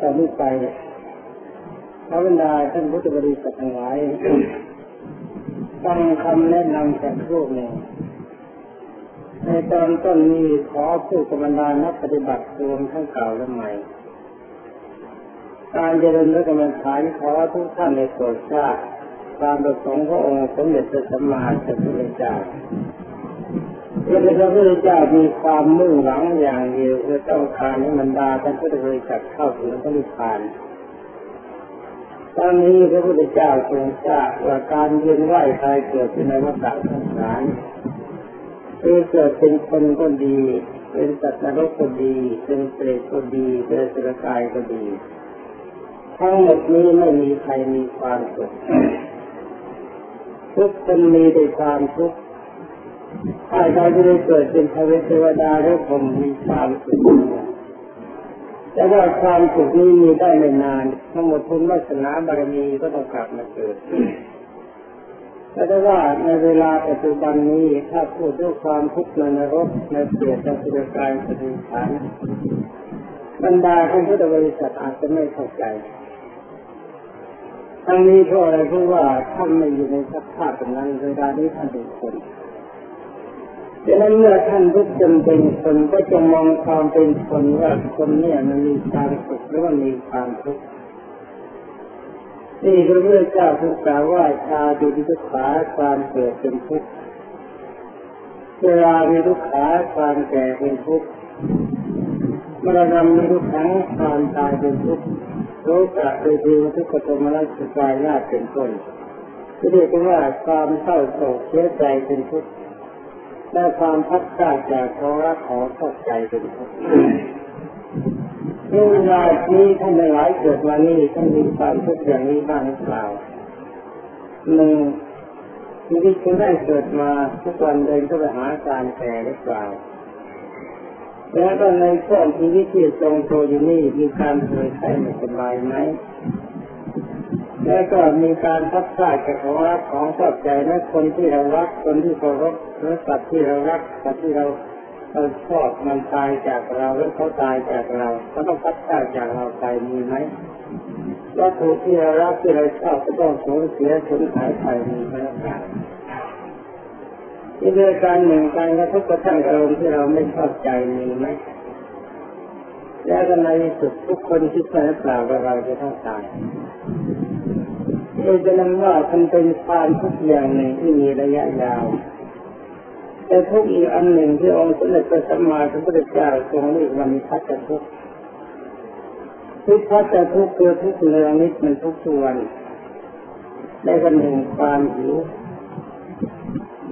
ตอนนี้ไปพระบรรดาท่านพุทธบริษัททั้งหลายฟังคำแนะนำจากรูปหนึ่งในตอนต้นนี้ขอผู้กำลังนักปฏิบัติรวมทั้งเก่าและใหม่ การเจริญและกำลังฐานขอทุกท่านในโปรดทราบความประสงค์พระองค์สมเด็จพระสัมมาสัมพุทธเจ้า พระพุทธเจ้ามีความมุ่งหวังอย่างเดียวคือต้องการให้บรรดาท่านพุทธบริษัทเข้าถึงพระนิพพานตอนนี้พระพุทธเจ้าทรงทราบว่าการเวียนว่ายตายเกิดในวัฏสงสารคือเกิดเป็นคนก็ดี เป็นสัตว์นรกก็ดี เป็นเปรตก็ดีเป็นสุรกายก็ดี ทั้งหมดนี้ไม่มีใครมีความสุขทุกคนมีแต่ความทุกข์ ถ้าเราจะได้เกิดเป็นพระเทวดาหรือผมมีความสุขแต่ว่าความสุขนี้มีได้ไม่นาน ทั้งหมดทุนวาสนาบารมีก็ต้องกลับมาเกิดแต่ได้ว่าในเวลาปัจจุบันนี้ถ้าพูดด้วยความทุกข์ในนรกในเสียในสุรกายสติฐานบรรดาท่านพุทธบริษัทอาจจะไม่เข้าใจทั้งนี้เพราะอะไรเพราะว่าท่านไม่อยู่ในสภาพแบบนั้นเวลานี้ท่านเป็นคน ดังนั้นเมื่อท่านทุกคนเป็นคนก็จะมองความเป็นคนว่าคนเนี่ยมันมีความสุขหรือว่ามีความทุกข์นี่พระพุทธเจ้าทรงกล่าวว่าชาติทุกขาความเกิดเป็นทุกข์เวลามีทุกขาความแก่เป็นทุกข์มรณะมีทุกขังความตายเป็นทุกข์โลกะโดยดีทุกขโทมนัสกายญาติเป็นต้นเรียกว่าความเศร้าโศกเสียใจเป็นทุกข์ และความพัดพลาดจากขอรักขอชอบใจเป็นทุกข์เวลานี้ท่านหลายเกิดมานี่ท่านมีความทุกข์อย่างนี้บ้างหรือเปล่าหนึ่งชีวิตคุณได้เกิดมาทุกวันเดินเข้าไปหาการแก่หรือเปล่าแล้วก็ในช่วงชีวิตที่ทรงโตอยู่นี่มีการเผยไข้ไม่สบายไหม แล้วก็มีการพัดพลาดจากของรักของชอบใจและคนที่เรารักคนที่เคารพหรือสัตว์ที่เรารักสัตว์ที่เราเราชอบมันตายจากเราหรือเขาตายจากเราเขาต้องพัดพลาดจากเราไปมีไหมวัตถุที่เรารักที่เราชอบก็ต้องสูญเสียสูญหายไปมีไหมที่เรื่องการหนึ่งการกระทบกระทั่งอารมณ์ที่เราไม่ชอบใจมีไหมแล้วก็ในสุดทุกคนที่ไปเปล่าว่าเราจะต้องตาย เราจะนั้นว่ามันเป็นความทุกอย่างหนึ่งที่มีระยะยาว แต่ทุกอีกอันหนึ่งที่องค์สมเด็จพระสัมมาสัมพุทธเจ้าทรงเรียกว่ามีพัฒทุกทุกพัฒทุกคือทุกเรื่องนิดมันทุกส่วนได้กันหนึ่งความหิว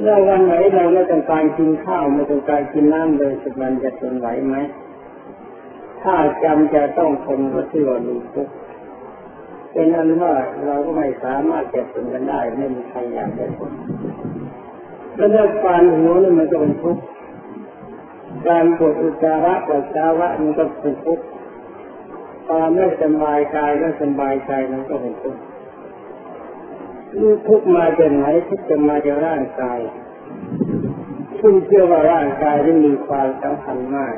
เมื่อวันไหนเราไม่ต้องการกินข้าวไม่ต้องการกินน้ำเลยสักวันจะทนไหวไหมถ้าจำจะต้องทนก็ชื่อว่ามีทุกข์ เป็นนั้นว่าเราก็ไม่สามารถจะทนกันได้ไม่มีใครอยากจะทนแล้วเรื่องการหิวนี่มันก็เป็นทุกข์การปวดอุจจาระปัสสาวะมันก็เป็นทุกข์ความไม่สบายกายและสบายใจมันก็เป็นทุกข์นี่ทุกมาจากไหนทุกจะมาจากร่างกายคุณเชื่อว่าร่างกายที่มีความสำคัญมาก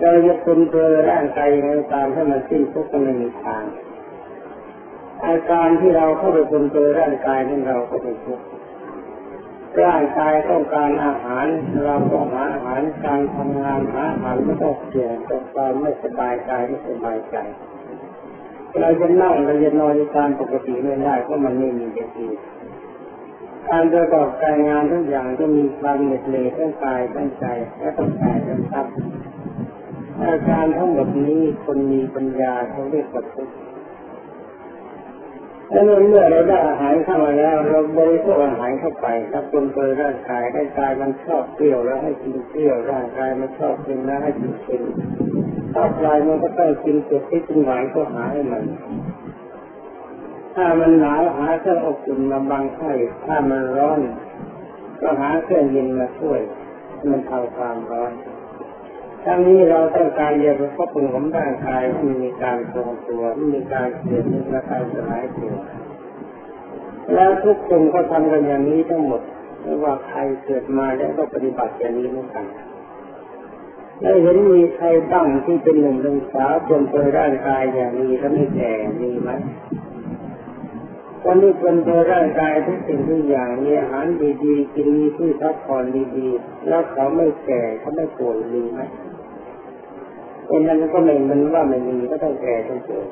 เราจะคนเจอร่างกายในตามให้มันสิ้นทุกข์ก็ไม่มีทาง อาการที่เราเข้าไปคนเจอร่างกายของเราก็เป็นทุกข์ร่างกายต้องการอาหาร เราต้องหาอาหารการทำงานหาอาหารไม่ต้องเสี่ยงต่อความไม่สบายกายไม่สบายใจ เราจะนั่งเราจะนอนในการปกติไม่ได้เพราะมันไม่มีจะกินการประกอบการงานทุกอย่างก็มีความเหน็ดเหนื่อยทั้งกายทั้งใจและต้องกายทั้งทรัพย์อาการทั้งหมดนี้คนมีปัญญาเขาเรียกว่าทุกข์ แล้วเมื่อเราได้อาหารเข้ามาแล้ว เราบริโภคอาหารเข้าไปถ้าคนเปิดร่างกายร่างกายมันชอบเปรี้ยวแล้วให้กินเปรี้ยวร่างกายมันชอบกินแล้วให้กินเค็มถ้าปลายมันก็ต้องกินเผ็ดที่กินหวานก็หาให้มัน ถ้ามันหนาวหาเครื่องอบอุ่นมาบังไข้ถ้ามันร้อนก็หาเครื่องเย็นมาช่วย มันเทาความร้อน ทั้งนี้เราต้องการจะประคบคุมของร่างกายให้มีการทรงตัวมีการเสื่อมมีการสลายตัวแล้วทุกคนก็ทำกันอย่างนี้ทั้งหมดไม่ว่าใครเกิดมาแล้วก็ปฏิบัติอย่างนี้เหมือนกันแล้วเห็นมีใครบ้างที่เป็นหนุ่มเป็นสาวจนเปิดร่างกายอย่างนี้แล้วไม่แก่มีไหมคนที่เป็นร่างกายทุกสิ่งทุกอย่างมีอาหารดีๆกินมีที่พักผ่อนดีๆแล้วเขาไม่แก่เขาไม่ป่วยมีไหม คนนั้นก็ไม่มันว่าไม่มีก็ต้องแก่ต้องป่วย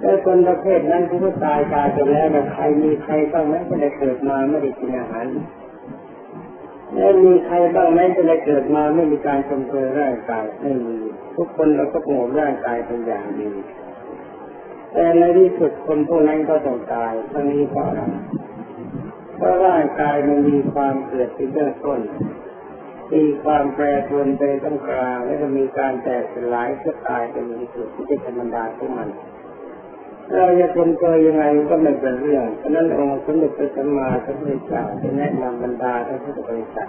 แล้วคนประเภทนั้นที่เขาตายตายไปแล้วใครมีใครบ้างไหมก็ได้เกิดมาไม่ได้กินอาหาร แล้วมีใครบ้างไหมจะได้เกิดมาไม่มีการชมเชยร่างกายไม่มีทุกคนเราก็โง่ร่างกายเป็นอย่างดีแต่ในที่สุดคนพวกนั้นก็ต้องตายทั้งนี้เพราะอะไรเพราะร่างกายมันมีความเกิดเป็นเบื้องต้น มีความแปรปรวนไปตรงกลางและก็มีการแตกสลายก็ตายเป็นที่สุดที่เป็นธรรมดาของมันเราจะเป็นตัวยังไงก็ไม่เป็นเรื่องฉะนั้นองค์สมเด็จพระสัมมาสัมพุทธเจ้าจะแนะนำบรรดาท่านพุทธบริษัท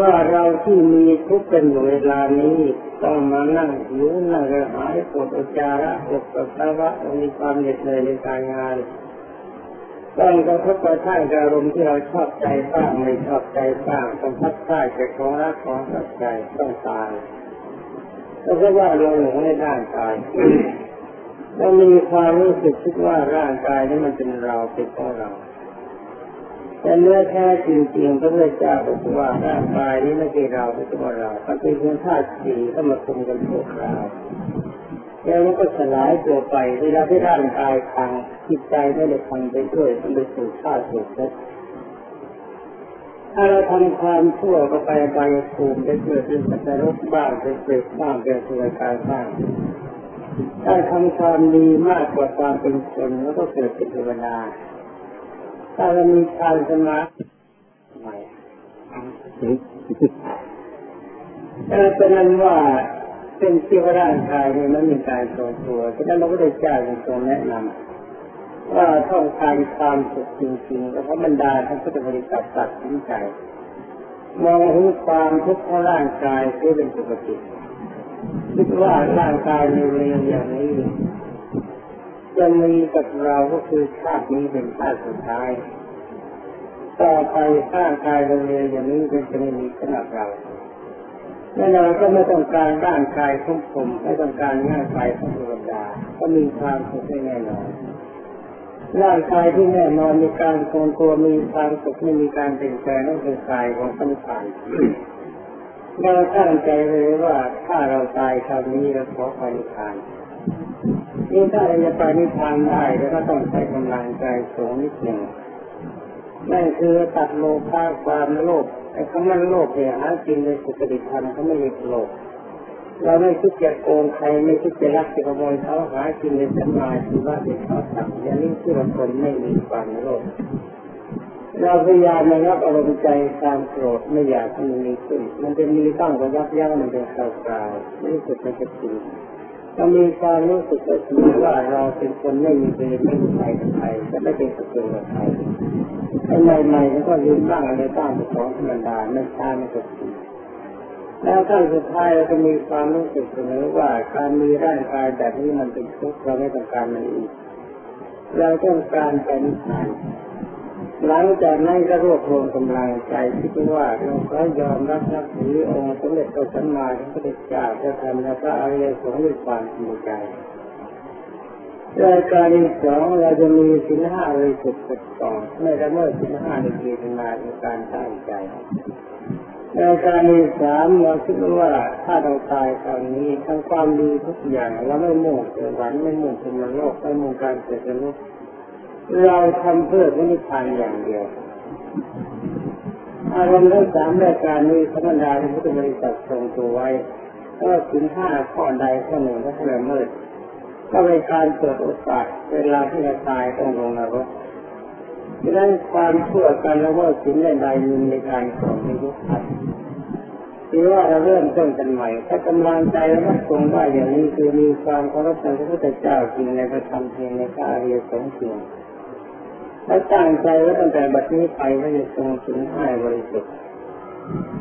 ว่าเราที่มีทุกข์เป็นอยู่เวลานี้ต้องมานั่งหิวนั่งกระหายปวดอุจจาระปวดปัสสาวะมีความเหน็ดเหนื่อยในการงาน ต้องกระทบกระทั่งอารมณ์ที่เราชอบใจบ้างไม่ชอบใจบ้างต้องพัดพลาดจากของรักของสัใจต้องตายแล้วก็ว่าเราหลงในร่างกายเรามีความรู้สึกคิดว่าร่างกายนี้มันเป็นเราเป็นของเราแต่เนื้อแท้จริงๆพระพุทธเจ้าบอกว่าร่างกายนี้ไม่ใช่เราไม่ใช่เรามันเป็นเพียงธาตุสี่เข้ามาคุมกันทั่วคราว แล้วมันก็สลายตัวไปเวลาที่ร่างกายพังจิตใจไม่ได้พังไปด้วยมันไปสู่ธาตุสุดถ้าเราทำความชั่วก็ไปไปภูมิไปเกิดเป็นสัตว์รกบ้างเป็นเปรตบ้างเป็นสุรกายบ้างถ้าทำความดีมากกว่าความเป็นคนแล้วก็เกิดเป็นเทวดาถ้าเรามีฌานสมาธิใหม่แต่เป็นนั้นว่า เป็นที่ว่าร่างกายเนี่ยมันมีการทรงตัวฉะนั้นเราก็ได้จ้าทรงแนะนำว่าต้องการความสุขจริงๆแล้วพระบรรดาท่านพุทธบริษัทตัดสินใจมองเห็นความทุกข์ของร่างกายที่เป็นปกติคิดว่าร่างกายในเรียอย่างนี้จะมีกับเราก็คือชาตินี้เป็นชาติสุดท้าย ต่อไปร่างกายเราเรียอย่างนี้จะไม่มีสำหรับเรา แน่นอนก็ไม่ต้องการร่างกายของผมไม่ต้องการร่างกายของเทวดาก็มีความสุขแน่นอนร่างกายที่แน่นอนมีการทรงตัวมีความสุขไม่มีการเปลี่ยนแปลงนั่นคือกายของสังขารเราตั้งใจเลยว่าถ้าเราตายคราวนี้เราขอไปนิพพานนี่ถ้าเราจะไปนิพพานได้แล้วก็ต้องใช้กำลังใจสูงนิดหนึ่งนั่นคือตัดโลภะความโลภ อ้คำว่าโลภเนี่ยหากินในสุขดิธรรมเขาไม่เรีโลภเราไม่คิดจะโกงใครไม่คิดจะรักจะขโมยเขาหากินในสมาธิว่าเป็นเขาทำอย่างนี้ที่เราคนไม่มีความโลภเราพยายามระงับอารมณ์ใจความโกรธไม่อยากให้มันมีขึ้น มันจะมีบ้งก็ยับยั้งมันเป็นคราวๆไม่สุดมันจะถึง เรามีความรู้สึกแบบนี้ว่าเราเป็นคนไม่มีเวรไม่มีใครกับใครจะไม่เป็นศัตรูกับใครไอ้ใหม่ๆแล้วก็ลืมบ้างอะไรบ้างเป็นของธรรมดาไม่ช้าไม่ก็ถึงแล้วขั้นสุดท้ายเราจะมีความรู้สึกเสมอว่าการมีร่างกายแบบนี้มันเป็นทุกข์เราไม่ต้องการมันอีกเราต้องการไปนิพพาน หลังจากนั้นก็รวบรวมกำลังใจคิดว่าเราก็ยอมรับนับถือองค์สมเด็จพระสัมมาสัมพุทธเจ้าพระธรรมและพระอริยสงฆ์ด้วยความจริงใจรายการที่สองเราจะมีสินห้าเลยสุดสุดต่อไม่ละเมิดสินห้าในเจตนาในการตั้งใจรายการที่สามเราคิดว่าถ้าเราตายคราวนี้ทั้งความดีทุกอย่างเราไม่มุ่งเกิดหวันไม่มุ่งเป็นมโลกไม่มุ่งการเกิดมนุษย์ เราทำเพื่อพระนิพพานอย่างเดียว อารมณ์ทั้งสามรายการนี้ธรรมดาที่พุทธบริษัททรงตัวไว้ก็ถึงห้าข้อใดข้อหนึ่งก็เละเมิดก็เป็นการเกิดโอกาสเวลาที่เราตายต้องลงนรกดังนั้นความชั่วกันแล้วว่าสิ่งใดมีในการของในยุคถัดคือว่าเราเริ่มต้นกันใหม่ ถ้ากำลังใจเราคงได้อย่างนี้คือมีความเคารพในพระพุทธเจ้าจริงในพระธรรมเพียงในพระอริยสงฆ์จริง ถ้าตั้งใจไว้ตั้งแต่บัดนี้ไปว่าจะทรงถึงให้บริสุทธิ์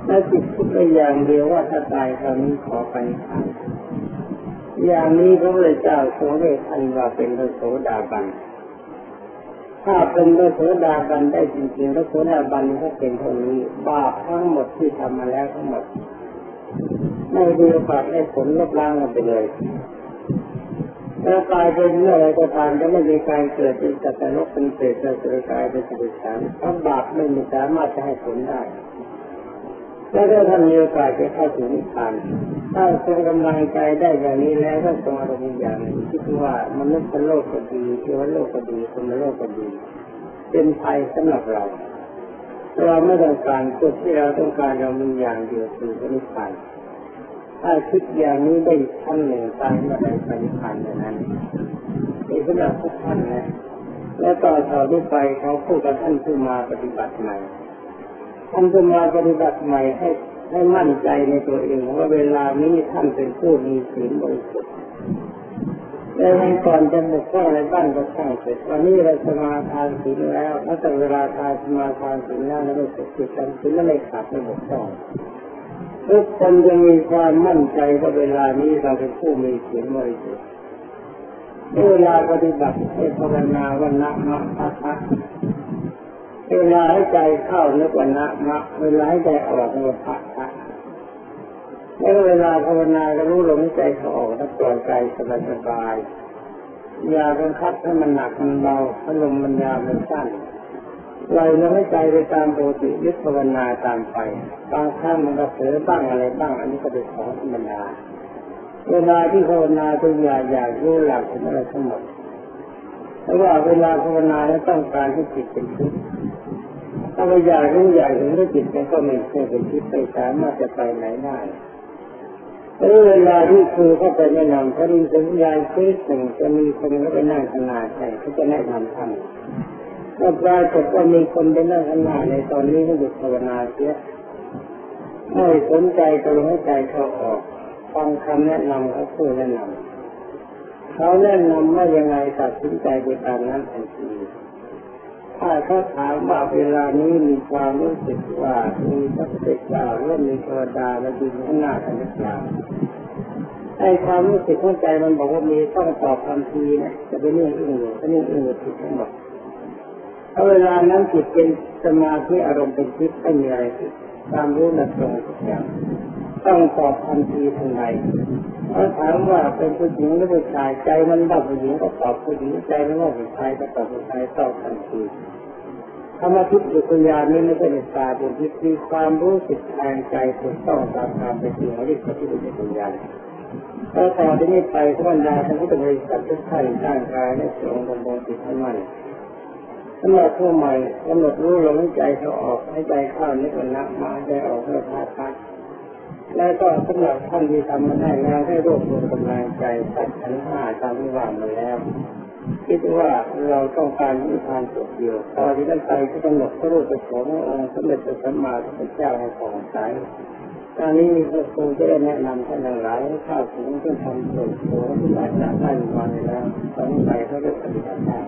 และจิตคิดไปอย่างเดียวว่าถ้าตายคราวนี้ขอไปอย่างนี้พระพุทธเจ้าทรงได้ทันว่าเป็นพระโสดาบันถ้าเป็นพระโสดาบันได้จริงๆพระโสดาบันก็เป็นเท่านี้บาปทั้งหมดที่ทำมาแล้วทั้งหมดไม่มีโอกาสให้ผลลบล้างกันไปเลย แล้วกลายเป็นเมื่อไรก็ตามจะไม่มีการเกิดเป็นสัตว์นกเป็นเศษเป็นสุรกายเป็นสุริสารเพราะบาปไม่มีสามารถจะให้ผลได้แล้วถ้าท่านมีโอกาสจะเข้าถึงนิพพานถ้าทรงกำลังใจได้อย่างนี้แล้วก็ทรงอารมณ์อย่างนี้คิดว่ามนุษย์โลกก็ดีเทวโลกก็ดีคนโลกก็ดี เป็นภัยสำหรับเรา เราไม่ต้องการจุดที่เราต้องการเรามีอย่างเดียวคือนิพพาน ถ้าคิดอย่างนี้ได้ท่านหนึ่งตายเมื่อใดปฏิพันธ์นั้นนี่สำหรับทุกท่านนะ และต่อต่อที่ไปเขาพูดกับท่านผู้มาปฏิบัติใหม่ท่านผู้มาปฏิบัติใหม่ให้ให้มั่นใจในตัวเองว่าเวลานี้ท่านเป็นผู้มีศีลบริสุทธิ์ในวันก่อนจะบกพร่องอะไรบ้างก็ช่างเสร็จวันนี้เราสมาทานศีลแล้วถ้าแต่เวลาทานสมาทานศีลแล้วเราไม่เสร็จจิตทำศีลแล้วไม่ขาดไม่บกพร่อง ทุกคนจะมีความมั่นใจว่าเวลานี้เราเป็นผู้มีเสียงบริสุทธิ์เวลาปฏิบัติให้ภาวนาวันนะมะพะพะเวลาให้ใจเข้านึกวันนะมะเวลาให้ใจออกนึกพะพะแล้วเวลาภาวนาก็รู้ลมใจเขาออกแล้วปล่อยใจสบายสบายอย่าบังคับให้มันหนักมันเบาพัดลมมันยาวมันสั้น เราเราให้ใจไปตามปกติยึดภาวนาตามไปบางครั้งมันก็เผลอบ้างอะไรบ้าง อันนี้ก็เป็นของธรรมดาเวลาที่ภาวนาตัวอย่าอยากรู้หลักถึงอะไรทั้งหมดเพราะว่าเวลาภาวนาแล้วต้องการให้จิตเป็นทุกข์ถ้าไม่อยากรู้อยากเห็นว่าจิตมันก็ไม่ใช่เป็นทิพย์ไปสามารถจะไปไหนได้แล้วเวลาที่ครูเขาไปแนะนำถ้ามีสัญญาณคิดหนึ่งจะมีคนเขาไปนั่งขนาดใช่เขาจะแนะนำท่าน ก็ปรากฏว่ามีคนไปนั่งขนาในตอนนี้ให้หยุดภาวนาเสียไม่สนใจก็ลมให้ใจเขาออกฟังคำแนะนำเขาพูดแนะนำเขาแนะนำว่ายังไงตัดสินใจไปตามนั้นทันทีถ้าเขาถามว่าเวลานี้มีความรู้สึกว่ามีพระพุทธเจ้าหรือมีเทวดาและดินข้างหน้ากันหรือเปล่าไอ้ความรู้สึกของใจมันบอกว่ามีต้องตอบทันทีนะจะไปนิ่งอึ้งอยู่จะนิ่งอึ้งอยู่ผิดทั้งหมด ถ้าเวลานั้นจิตเป็นสมาธิอารมณ์เป็นทิพย์ไม่มีอะไรผิดความรู้นัตรงทุกอย่างต้องตอบทันทีทันใดถ้าถามว่าเป็นผู้หญิงหรือผู้ชายใจมันว่าผู้หญิงก็ตอบผู้หญิงใจมันว่าผู้ชายก็ตอบผู้ชายตอบทันทีธรรมทิพย์อุปยานี้ไม่ใช่ตาเป็นทิพย์มีความรู้สึกทางใจถูกต้องตามความเป็นจริงเรียกว่าทิพย์อุปยาถ้าต่อที่นี้ไปทุกบรรดาท่านผู้บริสุทธิ์ทุกท่านร่างกายและสงฆ์ดำรงจิตให้มั่นำหรับผู้ใหม่กำหนดรู้ลมใจเขาออกให้ใจเข้านิพพานะมาใจออกเพื่อพาพักแล้วก็สำหรับท่านที่ทำมาได้แล้วให้รวบรวมกำลังใจตัดขันห้าตามที่ว่ามาแล้ว คิดว่าเราต้องการนิพพานสุดเดียวตอนที่นั้นไปก็กำหนดพระรูปขององค์สมเด็จพระสัมมาสัมพุทธเจ้าให้ของใสตอนนี้ก็คงจะได้แนะนำท่านหลายให้ข้าวถึงเพื่อทำส่วนตัวที่อาจจะได้มาแล้วตอนนี้ไปเขาจะปฏิบัติได้